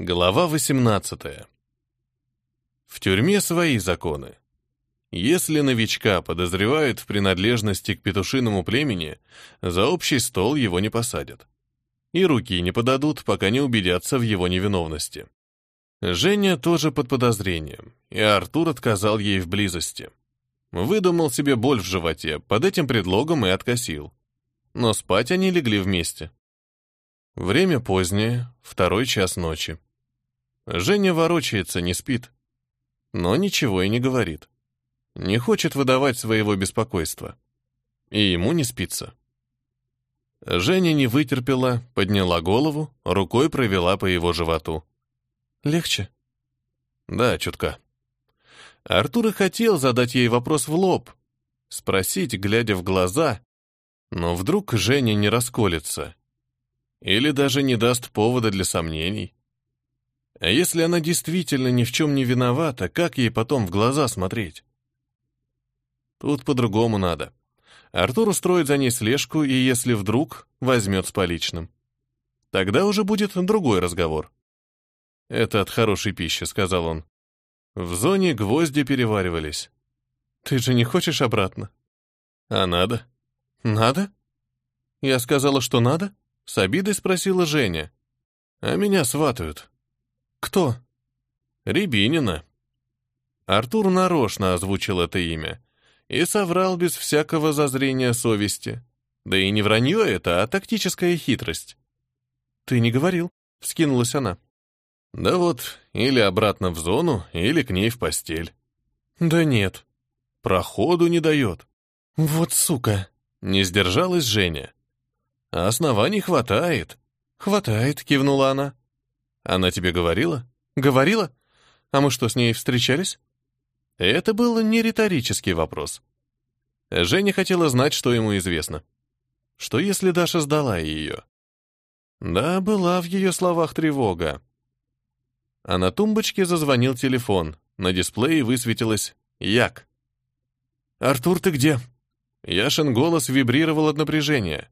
Глава 18. В тюрьме свои законы. Если новичка подозревают в принадлежности к петушиному племени, за общий стол его не посадят. И руки не подадут, пока не убедятся в его невиновности. Женя тоже под подозрением, и Артур отказал ей в близости. Выдумал себе боль в животе, под этим предлогом и откосил. Но спать они легли вместе. Время позднее, второй час ночи. Женя ворочается, не спит. Но ничего и не говорит. Не хочет выдавать своего беспокойства. И ему не спится. Женя не вытерпела, подняла голову, рукой провела по его животу. «Легче?» «Да, чутка». Артур и хотел задать ей вопрос в лоб, спросить, глядя в глаза, но вдруг Женя не расколется. Или даже не даст повода для сомнений. А если она действительно ни в чем не виновата, как ей потом в глаза смотреть? Тут по-другому надо. Артур устроит за ней слежку, и если вдруг, возьмет с поличным. Тогда уже будет другой разговор. «Это от хорошей пищи», — сказал он. В зоне гвозди переваривались. «Ты же не хочешь обратно?» «А надо?» «Надо?» «Я сказала, что надо?» — с обидой спросила Женя. «А меня сватают. «Кто?» «Рябинина». Артур нарочно озвучил это имя и соврал без всякого зазрения совести. Да и не вранье это, а тактическая хитрость. «Ты не говорил», — вскинулась она. «Да вот, или обратно в зону, или к ней в постель». «Да нет». «Проходу не дает». «Вот сука!» — не сдержалась Женя. «А оснований хватает». «Хватает», — кивнула она. Она тебе говорила? Говорила? А мы что, с ней встречались? Это был не риторический вопрос. Женя хотела знать, что ему известно. Что если Даша сдала ее? Да, была в ее словах тревога. А на тумбочке зазвонил телефон. На дисплее высветилось «Як». «Артур, ты где?» Яшин голос вибрировал от напряжения.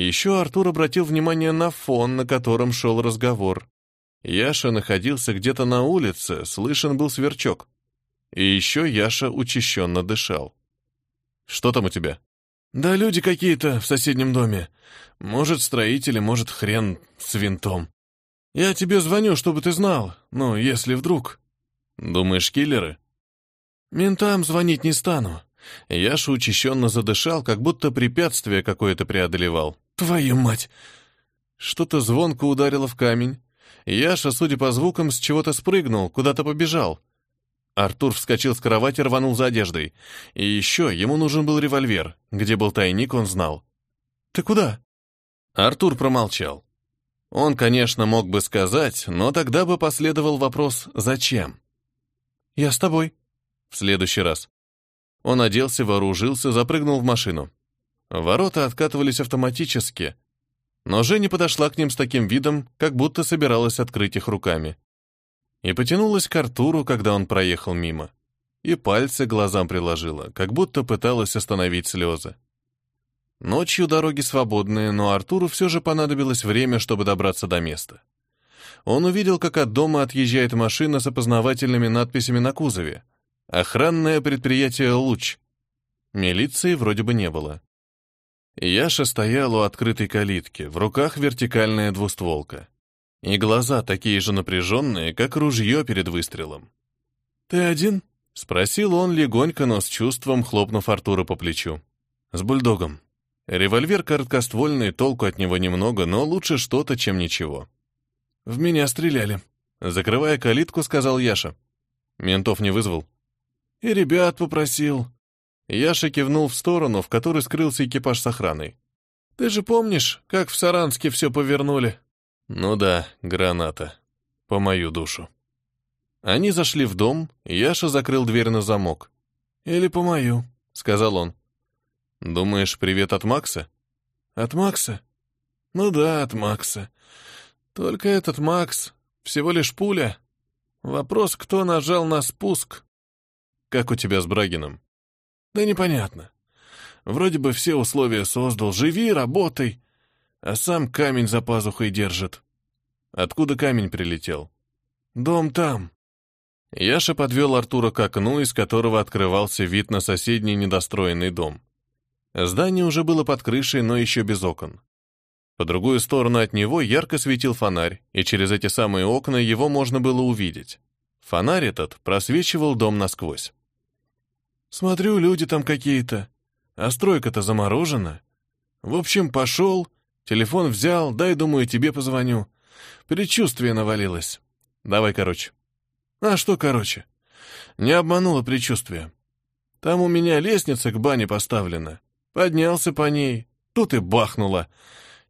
Еще Артур обратил внимание на фон, на котором шел разговор. Яша находился где-то на улице, слышен был сверчок. И еще Яша учащенно дышал. «Что там у тебя?» «Да люди какие-то в соседнем доме. Может, строители, может, хрен с винтом. Я тебе звоню, чтобы ты знал, ну, если вдруг...» «Думаешь, киллеры?» «Ментам звонить не стану». Яша учащенно задышал, как будто препятствие какое-то преодолевал. «Твою мать!» Что-то звонко ударило в камень, Яша, судя по звукам, с чего-то спрыгнул, куда-то побежал. Артур вскочил с кровати, рванул за одеждой. И еще ему нужен был револьвер. Где был тайник, он знал. «Ты куда?» Артур промолчал. Он, конечно, мог бы сказать, но тогда бы последовал вопрос «Зачем?». «Я с тобой». В следующий раз. Он оделся, вооружился, запрыгнул в машину. Ворота откатывались автоматически, но Женя подошла к ним с таким видом, как будто собиралась открыть их руками. И потянулась к Артуру, когда он проехал мимо. И пальцы глазам приложила, как будто пыталась остановить слезы. Ночью дороги свободные, но Артуру все же понадобилось время, чтобы добраться до места. Он увидел, как от дома отъезжает машина с опознавательными надписями на кузове. Охранное предприятие «Луч». Милиции вроде бы не было. Яша стоял у открытой калитки, в руках вертикальная двустволка. И глаза такие же напряженные, как ружье перед выстрелом. «Ты один?» — спросил он легонько, но с чувством, хлопнув Артура по плечу. «С бульдогом. Револьвер короткоствольный, толку от него немного, но лучше что-то, чем ничего». «В меня стреляли», — закрывая калитку, сказал Яша. Ментов не вызвал. «И ребят попросил», Яша кивнул в сторону, в которой скрылся экипаж с охраной. «Ты же помнишь, как в Саранске все повернули?» «Ну да, граната. По мою душу». Они зашли в дом, Яша закрыл дверь на замок. «Или по мою», — сказал он. «Думаешь, привет от Макса?» «От Макса?» «Ну да, от Макса. Только этот Макс всего лишь пуля. Вопрос, кто нажал на спуск?» «Как у тебя с Брагином?» Да непонятно. Вроде бы все условия создал. Живи, работай. А сам камень за пазухой держит. Откуда камень прилетел? Дом там. Яша подвел Артура к окну, из которого открывался вид на соседний недостроенный дом. Здание уже было под крышей, но еще без окон. По другую сторону от него ярко светил фонарь, и через эти самые окна его можно было увидеть. Фонарь этот просвечивал дом насквозь. «Смотрю, люди там какие-то. А стройка-то заморожена. В общем, пошел, телефон взял, дай, думаю, тебе позвоню. Предчувствие навалилось. Давай короче». «А что короче?» «Не обмануло предчувствие. Там у меня лестница к бане поставлена. Поднялся по ней, тут и бахнуло.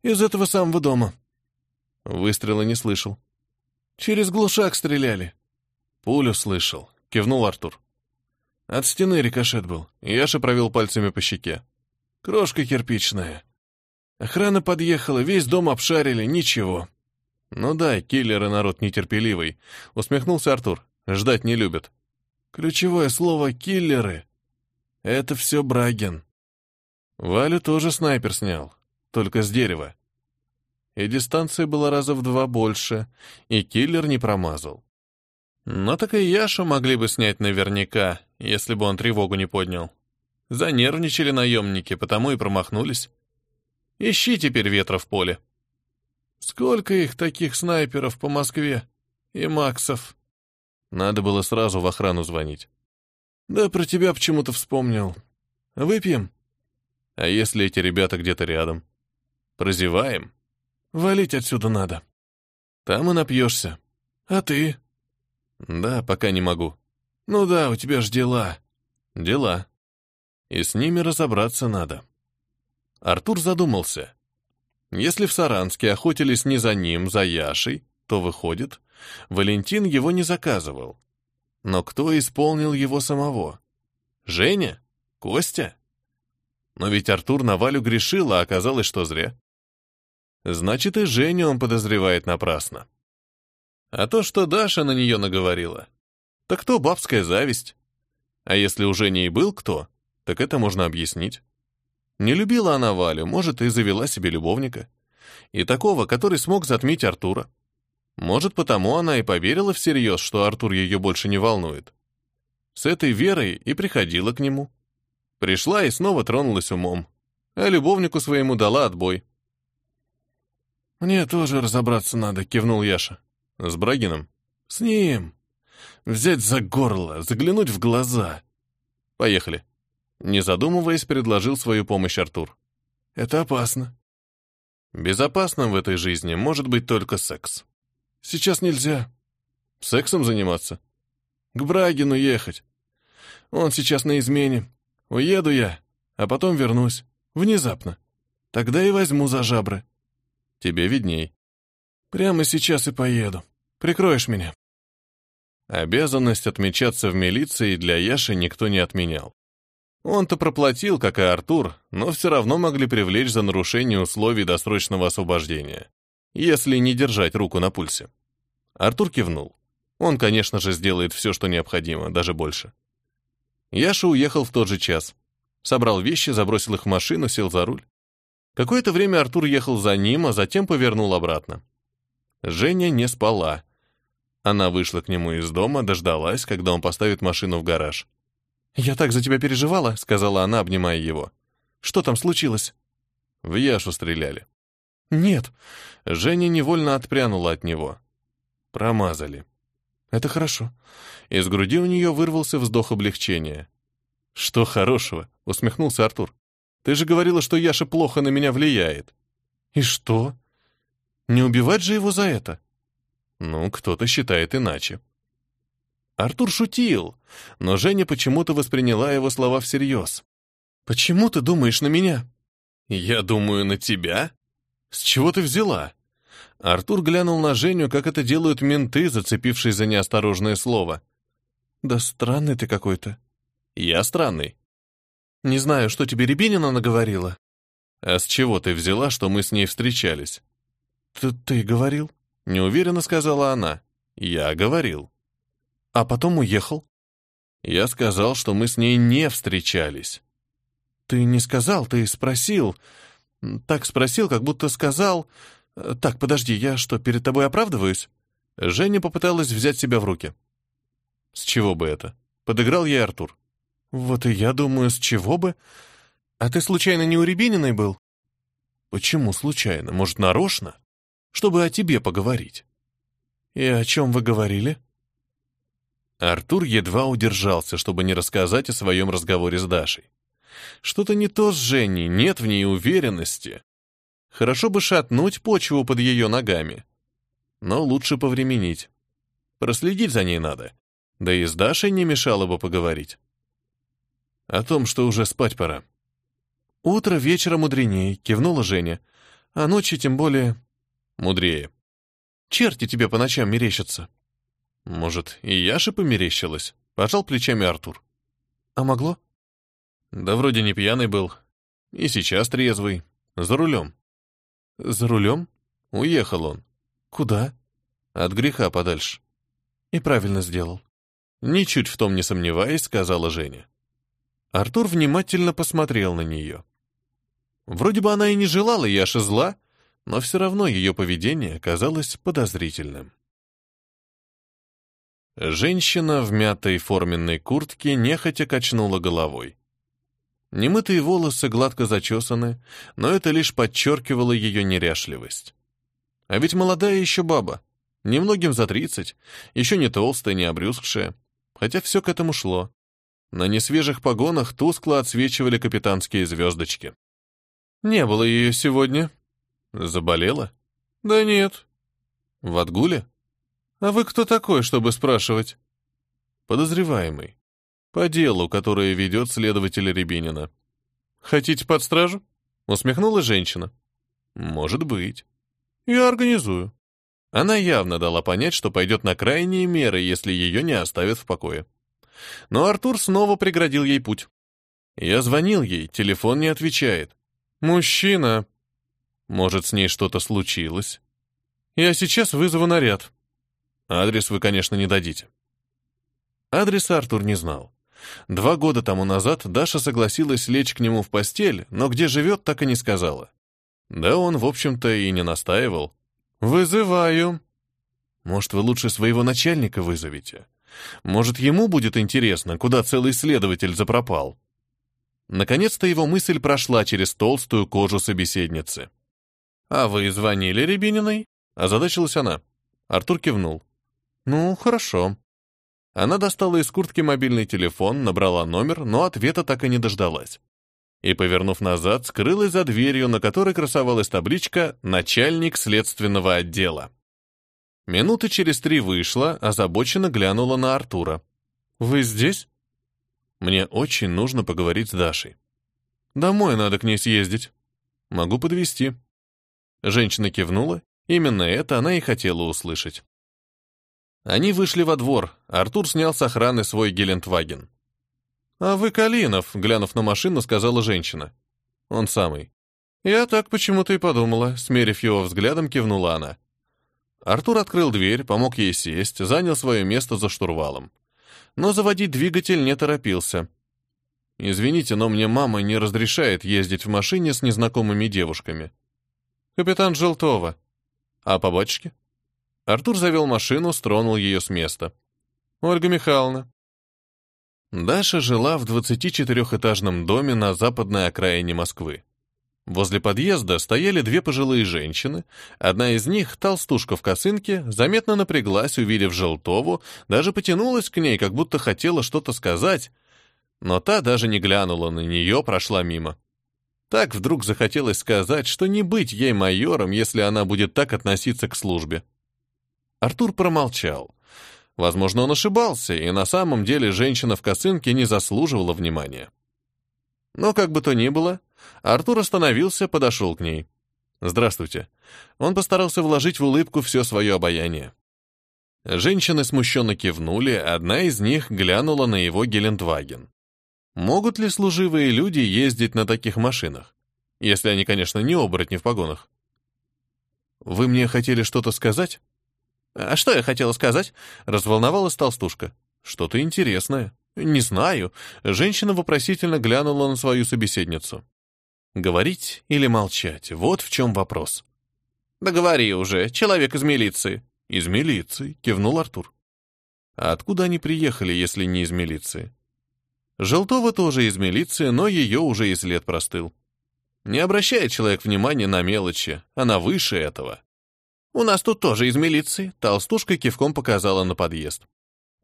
Из этого самого дома. Выстрела не слышал. Через глушак стреляли. Пулю слышал, кивнул Артур. От стены рикошет был. Яша провел пальцами по щеке. Крошка кирпичная. Охрана подъехала, весь дом обшарили, ничего. Ну да, киллеры народ нетерпеливый, усмехнулся Артур. Ждать не любят. Ключевое слово «киллеры». Это все Брагин. Валю тоже снайпер снял, только с дерева. И дистанция была раза в два больше, и киллер не промазал. Но так и Яшу могли бы снять наверняка, если бы он тревогу не поднял. Занервничали наемники, потому и промахнулись. Ищи теперь ветра в поле. Сколько их таких снайперов по Москве? И Максов? Надо было сразу в охрану звонить. Да про тебя почему-то вспомнил. Выпьем? А если эти ребята где-то рядом? Прозеваем? Валить отсюда надо. Там и напьешься. А ты? Да, пока не могу. Ну да, у тебя ж дела. Дела. И с ними разобраться надо. Артур задумался. Если в Саранске охотились не за ним, за Яшей, то, выходит, Валентин его не заказывал. Но кто исполнил его самого? Женя? Костя? Но ведь Артур на Валю грешил, а оказалось, что зря. Значит, и Женю он подозревает напрасно. А то, что Даша на нее наговорила, так то бабская зависть. А если у Жени и был кто, так это можно объяснить. Не любила она Валю, может, и завела себе любовника. И такого, который смог затмить Артура. Может, потому она и поверила всерьез, что Артур ее больше не волнует. С этой верой и приходила к нему. Пришла и снова тронулась умом. А любовнику своему дала отбой. «Мне тоже разобраться надо», — кивнул Яша. «С Брагином?» «С ним. Взять за горло, заглянуть в глаза». «Поехали». Не задумываясь, предложил свою помощь Артур. «Это опасно». «Безопасным в этой жизни может быть только секс». «Сейчас нельзя». «Сексом заниматься?» «К Брагину ехать. Он сейчас на измене. Уеду я, а потом вернусь. Внезапно. Тогда и возьму за жабры. Тебе видней. Прямо сейчас и поеду. Прикроешь меня. Обязанность отмечаться в милиции для Яши никто не отменял. Он-то проплатил, как и Артур, но все равно могли привлечь за нарушение условий досрочного освобождения, если не держать руку на пульсе. Артур кивнул. Он, конечно же, сделает все, что необходимо, даже больше. Яша уехал в тот же час. Собрал вещи, забросил их в машину, сел за руль. Какое-то время Артур ехал за ним, а затем повернул обратно. Женя не спала. Она вышла к нему из дома, дождалась, когда он поставит машину в гараж. «Я так за тебя переживала», — сказала она, обнимая его. «Что там случилось?» В Яшу стреляли. «Нет». Женя невольно отпрянула от него. Промазали. Это хорошо. Из груди у нее вырвался вздох облегчения. Что хорошего? усмехнулся Артур. Ты же говорила, что Яша плохо на меня влияет. И что? Не убивать же его за это? Ну, кто-то считает иначе. Артур шутил, но Женя почему-то восприняла его слова всерьез. «Почему ты думаешь на меня?» «Я думаю на тебя? С чего ты взяла?» Артур глянул на Женю, как это делают менты, зацепившись за неосторожное слово. «Да странный ты какой-то». «Я странный». «Не знаю, что тебе Рябинина наговорила». «А с чего ты взяла, что мы с ней встречались?» «Ты, ты говорил?» — неуверенно сказала она. «Я говорил». «А потом уехал?» «Я сказал, что мы с ней не встречались». «Ты не сказал, ты спросил. Так спросил, как будто сказал...» Так, подожди, я что, перед тобой оправдываюсь? Женя попыталась взять себя в руки. С чего бы это? Подыграл ей Артур. Вот и я думаю, с чего бы? А ты случайно не у Рябининой был? Почему случайно? Может, нарочно? Чтобы о тебе поговорить. И о чем вы говорили? Артур едва удержался, чтобы не рассказать о своем разговоре с Дашей. Что-то не то с Женей, нет в ней уверенности. Хорошо бы шатнуть почву под ее ногами. Но лучше повременить. Проследить за ней надо. Да и с Дашей не мешало бы поговорить. О том, что уже спать пора. «Утро вечера мудренее», — кивнула Женя. «А ночи тем более...» «Мудрее». «Черти тебе по ночам мерещатся». «Может, и Яше померещилась?» — пожал плечами Артур. «А могло?» «Да вроде не пьяный был. И сейчас трезвый. За рулем». «За рулем?» Уехал он. «Куда?» «От греха подальше». «И правильно сделал». Ничуть в том не сомневаясь, сказала Женя. Артур внимательно посмотрел на нее. Вроде бы она и не желала Яше зла, но все равно ее поведение казалось подозрительным. Женщина в мятой форменной куртке нехотя качнула головой. Немытые волосы гладко зачесаны, но это лишь подчеркивало ее неряшливость. А ведь молодая еще баба, немногим за тридцать, еще не толстая, не обрюзгшая, хотя все к этому шло. На несвежих погонах тускло отсвечивали капитанские звездочки. Не было ее сегодня. Заболела? Да нет. В отгуле? А вы кто такой, чтобы спрашивать? Подозреваемый. По делу, которое ведет следователь Рябинина. Хотите под стражу? Усмехнулась женщина. Может быть. Я организую. Она явно дала понять, что пойдет на крайние меры, если ее не оставят в покое. Но Артур снова преградил ей путь. Я звонил ей, телефон не отвечает. «Мужчина!» «Может, с ней что-то случилось?» «Я сейчас вызову наряд». «Адрес вы, конечно, не дадите». Адрес Артур не знал. Два года тому назад Даша согласилась лечь к нему в постель, но где живет, так и не сказала. Да он, в общем-то, и не настаивал. «Вызываю». «Может, вы лучше своего начальника вызовете? Может, ему будет интересно, куда целый следователь запропал?» Наконец-то его мысль прошла через толстую кожу собеседницы. «А вы звонили Рябининой?» — озадачилась она. Артур кивнул. «Ну, хорошо». Она достала из куртки мобильный телефон, набрала номер, но ответа так и не дождалась. И, повернув назад, скрылась за дверью, на которой красовалась табличка «Начальник следственного отдела». Минуты через три вышла, озабоченно глянула на Артура. «Вы здесь?» Мне очень нужно поговорить с Дашей. Домой надо к ней съездить. Могу подвести. Женщина кивнула. Именно это она и хотела услышать. Они вышли во двор. Артур снял с охраны свой Гелендваген. «А вы Калинов», — глянув на машину, сказала женщина. «Он самый». «Я так почему-то и подумала», — смерив его взглядом, кивнула она. Артур открыл дверь, помог ей сесть, занял свое место за штурвалом но заводить двигатель не торопился. «Извините, но мне мама не разрешает ездить в машине с незнакомыми девушками». «Капитан Желтова». «А по батюшке?» Артур завел машину, стронул ее с места. «Ольга Михайловна». Даша жила в 24-этажном доме на западной окраине Москвы. Возле подъезда стояли две пожилые женщины. Одна из них, толстушка в косынке, заметно напряглась, увидев Желтову, даже потянулась к ней, как будто хотела что-то сказать, но та даже не глянула на нее, прошла мимо. Так вдруг захотелось сказать, что не быть ей майором, если она будет так относиться к службе. Артур промолчал. Возможно, он ошибался, и на самом деле женщина в косынке не заслуживала внимания. Но как бы то ни было, Артур остановился, подошел к ней. «Здравствуйте». Он постарался вложить в улыбку все свое обаяние. Женщины смущенно кивнули, одна из них глянула на его Гелендваген. Могут ли служивые люди ездить на таких машинах? Если они, конечно, не оборотни в погонах. «Вы мне хотели что-то сказать?» «А что я хотела сказать?» — разволновалась толстушка. «Что-то интересное». «Не знаю». Женщина вопросительно глянула на свою собеседницу. Говорить или молчать? Вот в чем вопрос. «Да говори уже, человек из милиции». «Из милиции», — кивнул Артур. «А откуда они приехали, если не из милиции?» Желтова тоже из милиции, но ее уже и след простыл. Не обращает человек внимания на мелочи, она выше этого. «У нас тут тоже из милиции», — толстушка кивком показала на подъезд.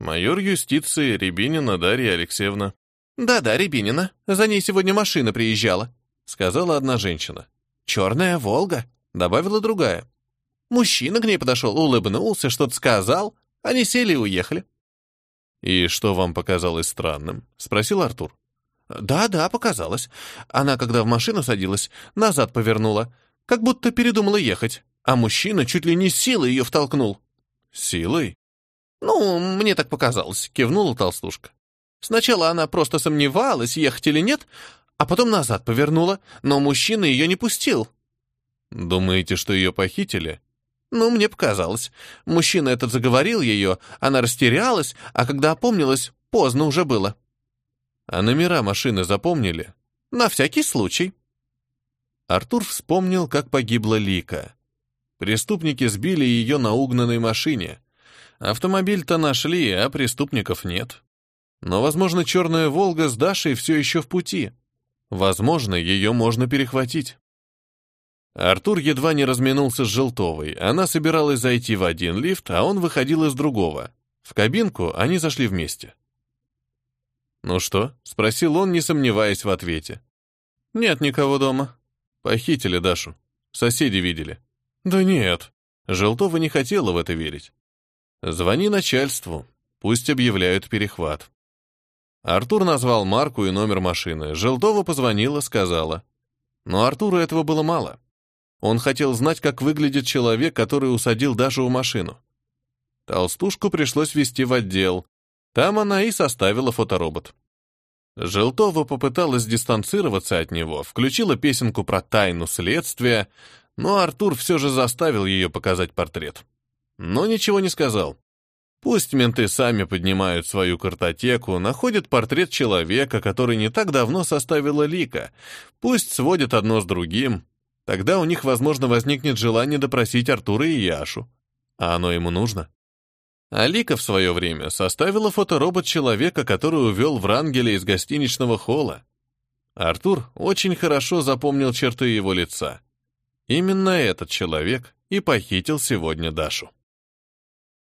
«Майор юстиции Рябинина Дарья Алексеевна». «Да-да, Рябинина. За ней сегодня машина приезжала», — сказала одна женщина. «Черная Волга», — добавила другая. Мужчина к ней подошел, улыбнулся, что-то сказал. Они сели и уехали. «И что вам показалось странным?» — спросил Артур. «Да-да, показалось. Она, когда в машину садилась, назад повернула, как будто передумала ехать, а мужчина чуть ли не силой ее втолкнул». «Силой?» «Ну, мне так показалось», — кивнула толстушка. «Сначала она просто сомневалась, ехать или нет, а потом назад повернула, но мужчина ее не пустил». «Думаете, что ее похитили?» Ну, мне показалось. Мужчина этот заговорил ее, она растерялась, а когда опомнилась, поздно уже было. А номера машины запомнили? На всякий случай. Артур вспомнил, как погибла Лика. Преступники сбили ее на угнанной машине. Автомобиль-то нашли, а преступников нет. Но, возможно, черная «Волга» с Дашей все еще в пути. Возможно, ее можно перехватить. Артур едва не разминулся с Желтовой. Она собиралась зайти в один лифт, а он выходил из другого. В кабинку они зашли вместе. «Ну что?» — спросил он, не сомневаясь в ответе. «Нет никого дома. Похитили Дашу. Соседи видели». «Да нет». Желтова не хотела в это верить. «Звони начальству. Пусть объявляют перехват». Артур назвал марку и номер машины. Желтова позвонила, сказала. Но Артуру этого было мало. Он хотел знать, как выглядит человек, который усадил Дашу в машину. Толстушку пришлось вести в отдел. Там она и составила фоторобот. Желтова попыталась дистанцироваться от него, включила песенку про тайну следствия, но Артур все же заставил ее показать портрет. Но ничего не сказал. Пусть менты сами поднимают свою картотеку, находят портрет человека, который не так давно составила Лика, пусть сводят одно с другим, Тогда у них, возможно, возникнет желание допросить Артура и Яшу. А оно ему нужно. Алика в свое время составила фоторобот человека, который увел Врангеля из гостиничного холла. Артур очень хорошо запомнил черты его лица. Именно этот человек и похитил сегодня Дашу.